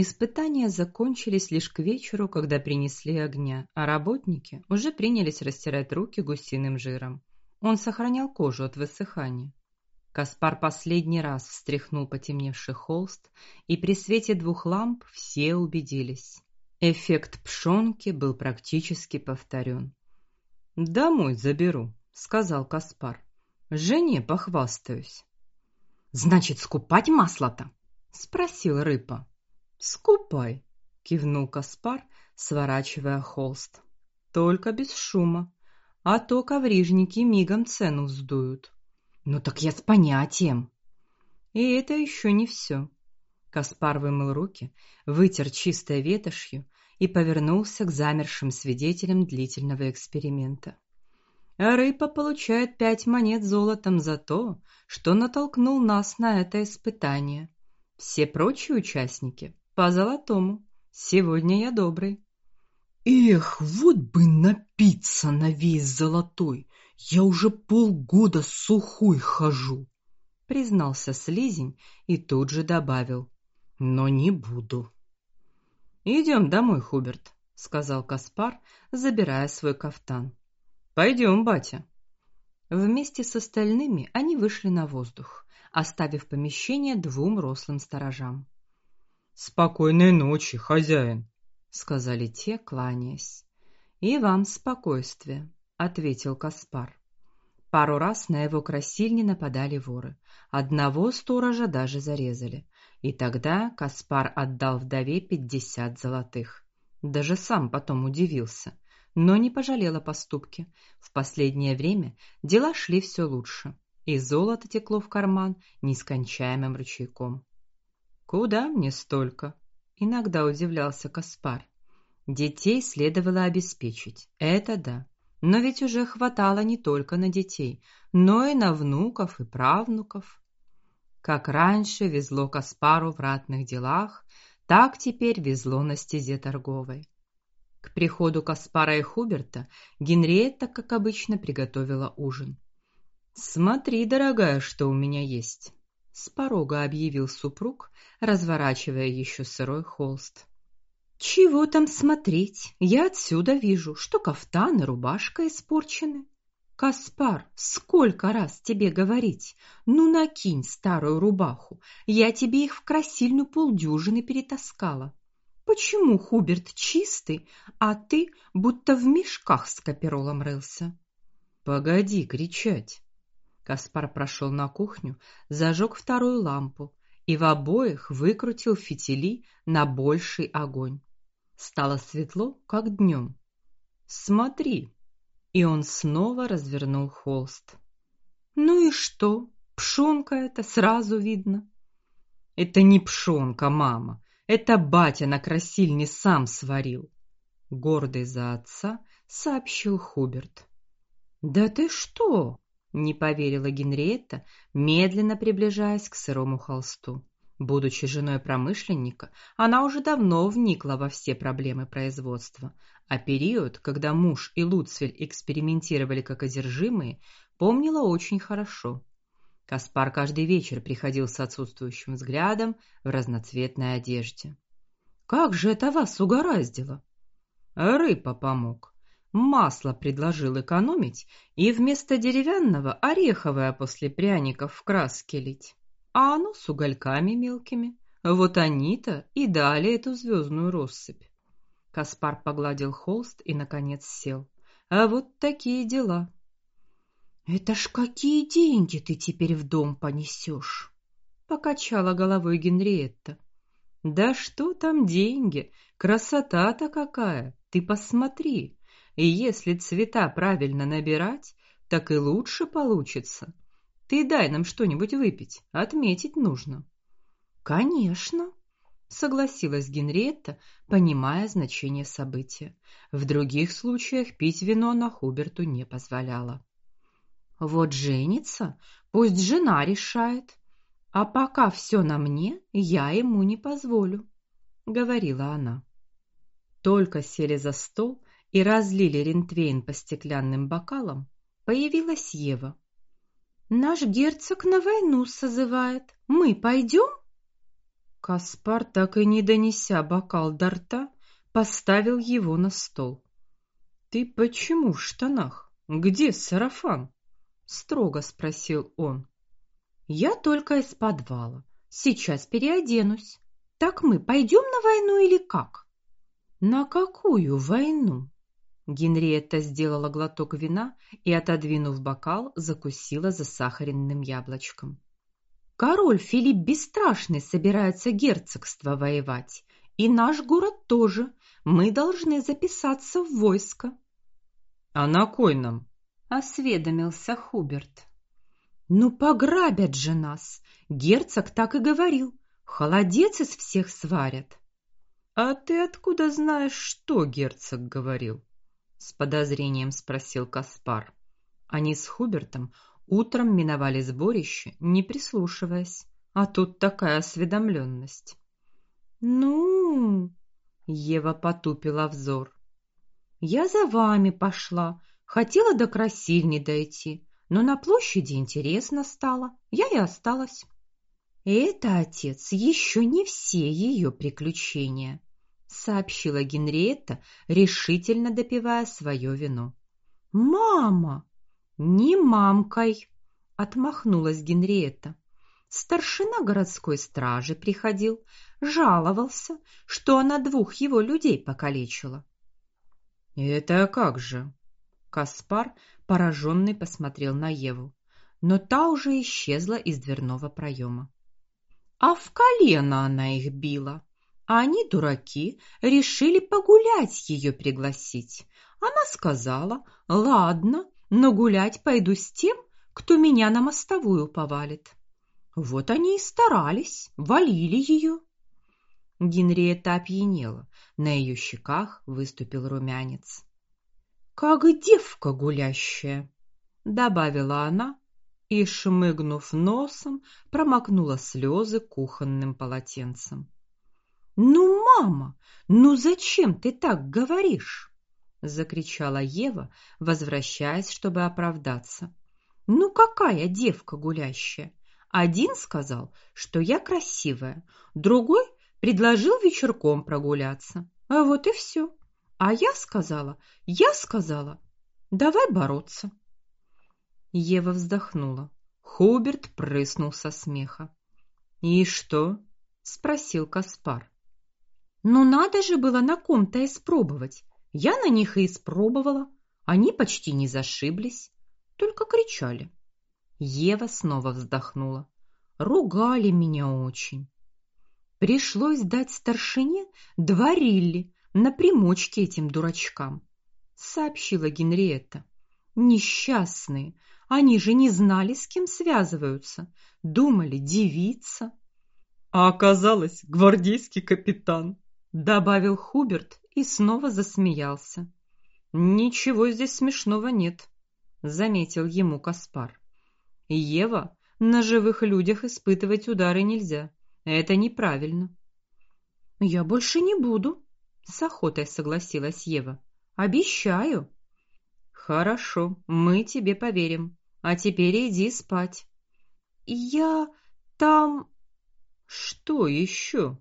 Испытания закончились лишь к вечеру, когда принесли огня, а работники уже принялись растирать руки гусиным жиром. Он сохранял кожу от высыхания. Каспар последний раз встряхнул потемневший холст, и при свете двух ламп все убедились. Эффект пшонки был практически повторен. "Домой заберу", сказал Каспар. "Жене похвастаюсь". "Значит, скупать масло-то?" спросил Рыпа. "Скупай", кивнул Каспар, сворачивая холст. "Только без шума, а то коврижники мигом цену вздуют". "Ну так я с понятием". И это еще не все. Каспар вымыл руки, вытер чистой ветошью и повернулся к замершим свидетелям длительного эксперимента. Рыпа получает пять монет золотом за то, что натолкнул нас на это испытание. Все прочие участники по золотому. Сегодня я добрый. Эх, вот бы напиться на весь золотой. Я уже полгода сухой хожу, признался Слизень и тут же добавил: но не буду. Идем домой, Хуберт, сказал Каспар, забирая свой кафтан. Пойдем, батя. Вместе с остальными они вышли на воздух, оставив помещение двум рослым сторожам. Спокойной ночи, хозяин, сказали те, кланяясь. И вам спокойствия, ответил Каспар. Пару раз на его красильни нападали воры. Одного сторожа даже зарезали. И тогда Каспар отдал вдове пятьдесят золотых. Даже сам потом удивился, но не пожалел о поступке. В последнее время дела шли все лучше, и золото текло в карман нескончаемым ручейком. Куда мне столько? Иногда удивлялся Каспар. Детей следовало обеспечить. Это да. Но ведь уже хватало не только на детей, но и на внуков и правнуков. Как раньше везло Каспару в ратных делах, так теперь везло на стезе торговой. К приходу Каспара и Хуберта Генриетта, как обычно, приготовила ужин. "Смотри, дорогая, что у меня есть", с порога объявил супруг, разворачивая еще сырой холст. Чего там смотреть? Я отсюда вижу, что кафтан и рубашка испорчены. Каспар, сколько раз тебе говорить? Ну накинь старую рубаху. Я тебе их в красильную полдюжины перетаскала. Почему Хуберт чистый, а ты будто в мешках с каперолом рылся? Погоди кричать. Каспар прошел на кухню, зажег вторую лампу и в обоих выкрутил фитили на больший огонь. Стало светло, как днем. Смотри, и он снова развернул холст. Ну и что? Пшонка это сразу видно. Это не пшонка, мама. Это батя на красильне сам сварил, гордый за отца, сообщил Хуберт. Да ты что? Не поверила Генриетта, медленно приближаясь к сырому холсту. Будучи женой промышленника, она уже давно вникла во все проблемы производства, а период, когда муж и Луцвель экспериментировали как одержимые, помнила очень хорошо. Каспар каждый вечер приходил с отсутствующим взглядом в разноцветной одежде. Как же это вас угораздило? Рыба помог. Масло предложил экономить и вместо деревянного ореховое после пряников в краске лить а оно с угольками мелкими. Вот они-то и дали эту звездную россыпь. Каспар погладил холст и наконец сел. А вот такие дела. Это ж какие деньги ты теперь в дом понесешь? покачала головой Генриетта. Да что там деньги? Красота-то какая! Ты посмотри. И если цвета правильно набирать, так и лучше получится. Ты дай нам что-нибудь выпить, отметить нужно. Конечно, согласилась Генриетта, понимая значение события. В других случаях пить вино на Хуберту не позволяла. Вот женится, пусть жена решает, а пока все на мне, я ему не позволю, говорила она. Только сели за стол и разлили рентвейн по стеклянным бокалам, появилась Ева. Наш герцог на войну созывает. Мы пойдем?» Каспар, так и не донеся бокал до рта, поставил его на стол. Ты почему в штанах? Где сарафан? строго спросил он. Я только из подвала. Сейчас переоденусь. Так мы пойдем на войну или как? На какую войну? Генриетта сделала глоток вина и, отодвинув бокал, закусила засахаренным яблочком. Король Филипп Бесстрашный собирается герцогство воевать, и наш город тоже. Мы должны записаться в войско. А на кой нам? осведомился Хуберт. Ну пограбят же нас. Герцог так и говорил. Холодец из всех сварят. А ты откуда знаешь, что герцог говорил? С подозрением спросил Каспар. Они с Хубертом утром миновали сборище, не прислушиваясь, а тут такая осведомленность. Ну, Ева потупила взор. Я за вами пошла, хотела до красильни дойти, но на площади интересно стало. Я и осталась. Это отец еще не все ее приключения сообщила Генриетта, решительно допивая свое вино. Мама, не мамкой, отмахнулась Генриетта. Старшина городской стражи приходил, жаловался, что она двух его людей покалечила. Это как же? Каспар, пораженный, посмотрел на Еву, но та уже исчезла из дверного проема. А в колено она их била, а они, дураки, решили погулять ее пригласить. Она сказала: "Ладно, но гулять пойду с тем, кто меня на мостовую повалит". Вот они и старались, валили ее. Генриетта опьянела, на ее щеках выступил румянец. Как девка гулящая, добавила она и шмыгнув носом, промокнула слезы кухонным полотенцем. Ну, мама, ну зачем ты так говоришь? закричала Ева, возвращаясь, чтобы оправдаться. Ну какая девка гулящая? Один сказал, что я красивая, другой предложил вечерком прогуляться. А вот и все. А я сказала, я сказала, давай бороться. Ева вздохнула. Хуберт прыснул со смеха. "И что?" спросил Каспар. Ну надо же было на ком-то испробовать. Я на них и испробовала. Они почти не зашиблись, только кричали. Ева снова вздохнула. Ругали меня очень. Пришлось дать старшине два рилли на примочки этим дурачкам, сообщила Генриетта. Несчастные, они же не знали, с кем связываются, думали девица, а оказалось гвардейский капитан добавил Хуберт и снова засмеялся. Ничего здесь смешного нет, заметил ему Каспар. Ева, на живых людях испытывать удары нельзя. Это неправильно. Я больше не буду, с охотой согласилась Ева. Обещаю. Хорошо, мы тебе поверим. А теперь иди спать. Я там Что еще?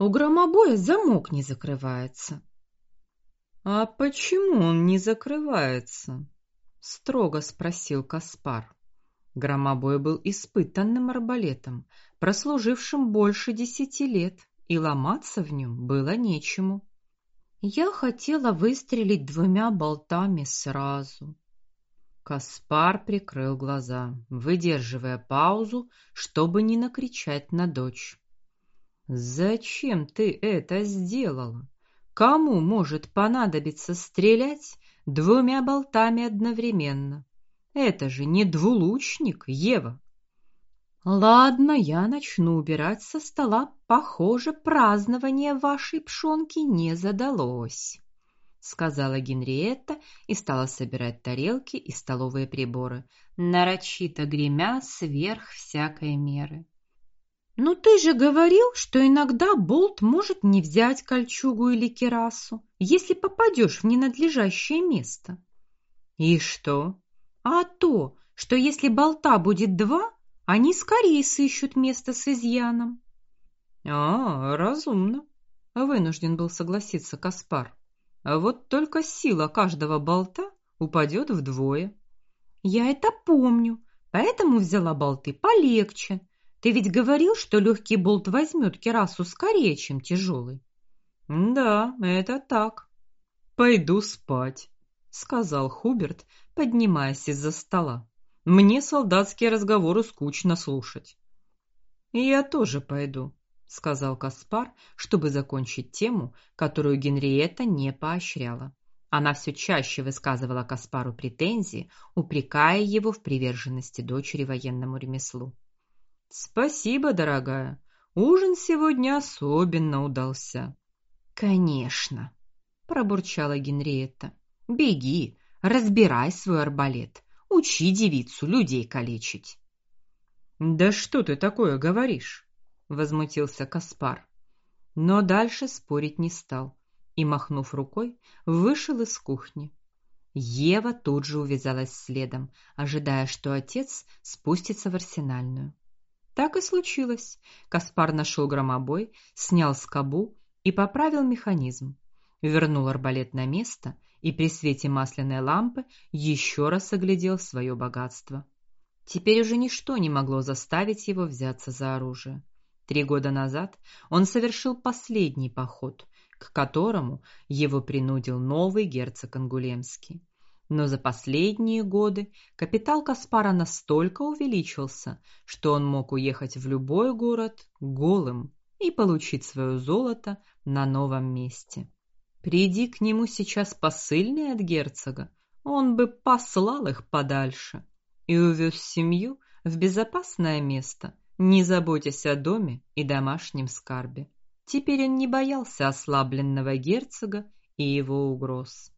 У громобоя замок не закрывается. А почему он не закрывается? строго спросил Каспар. Громобой был испытанным арбалетом, прослужившим больше десяти лет, и ломаться в нем было нечему. Я хотела выстрелить двумя болтами сразу. Каспар прикрыл глаза, выдерживая паузу, чтобы не накричать на дочь. Зачем ты это сделала? Кому может понадобиться стрелять двумя болтами одновременно? Это же не двулучник, Ева. Ладно, я начну убирать со стола. Похоже, празднование вашей пшонки не задалось, сказала Генриетта и стала собирать тарелки и столовые приборы, нарочито гремя сверх всякой меры. Ну ты же говорил, что иногда болт может не взять кольчугу или кирасу, если попадешь в ненадлежащее место. И что? А то, что если болта будет два, они скорее сыщут место с изъяном. А, разумно. Вынужден был согласиться Каспар. А вот только сила каждого болта упадет вдвое. Я это помню, поэтому взяла болты полегче. Ты ведь говорил, что легкий болт возьмет кирасу скорее, чем тяжелый. Да, это так. Пойду спать, сказал Хуберт, поднимаясь из-за стола. Мне солдатские разговоры скучно слушать. Я тоже пойду, сказал Каспар, чтобы закончить тему, которую Генриетта не поощряла. Она все чаще высказывала Каспару претензии, упрекая его в приверженности дочери военному ремеслу. Спасибо, дорогая. Ужин сегодня особенно удался. Конечно, пробурчала Генриетта. Беги, разбирай свой арбалет, учи девицу людей калечить. Да что ты такое говоришь? возмутился Каспар. Но дальше спорить не стал и махнув рукой, вышел из кухни. Ева тут же увязалась следом, ожидая, что отец спустится в арсенальную. Так и случилось. Каспар нашел громобой, снял скобу и поправил механизм. Вернул арбалет на место и при свете масляной лампы еще раз оглядел свое богатство. Теперь уже ничто не могло заставить его взяться за оружие. Три года назад он совершил последний поход, к которому его принудил новый герцог Ангулемский. Но за последние годы капитал Каспара настолько увеличился, что он мог уехать в любой город голым и получить свое золото на новом месте. Приди к нему сейчас посыльный от герцога, он бы послал их подальше и увез семью в безопасное место, не заботясь о доме и домашнем скарбе. Теперь он не боялся ослабленного герцога и его угроз.